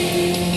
you.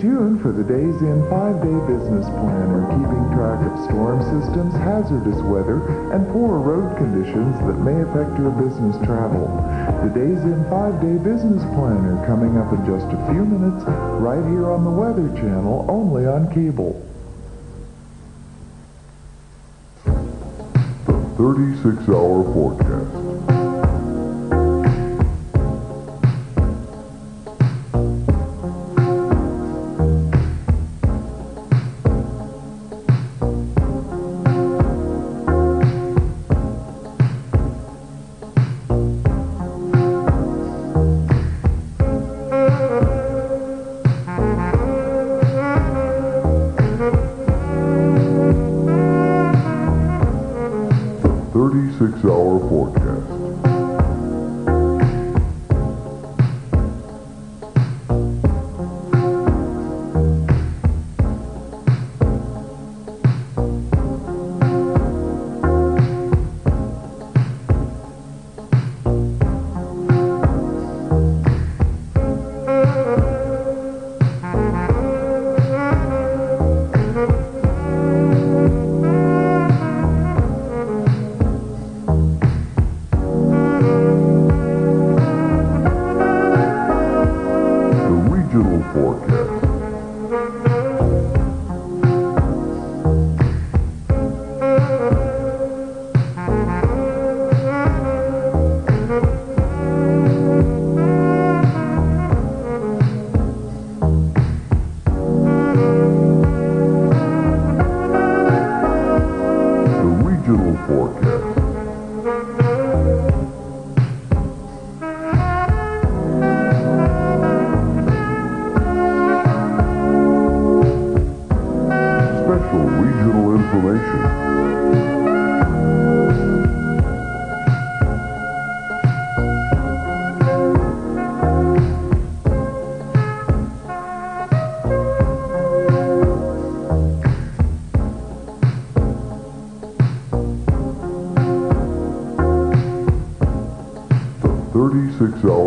Tuned for the Days Inn 5-Day Business Planner, keeping track of storm systems, hazardous weather, and poor road conditions that may affect your business travel. The Days Inn 5-Day Business Planner coming up in just a few minutes right here on the Weather Channel, only on cable. The 36-hour forecast. The 36-hour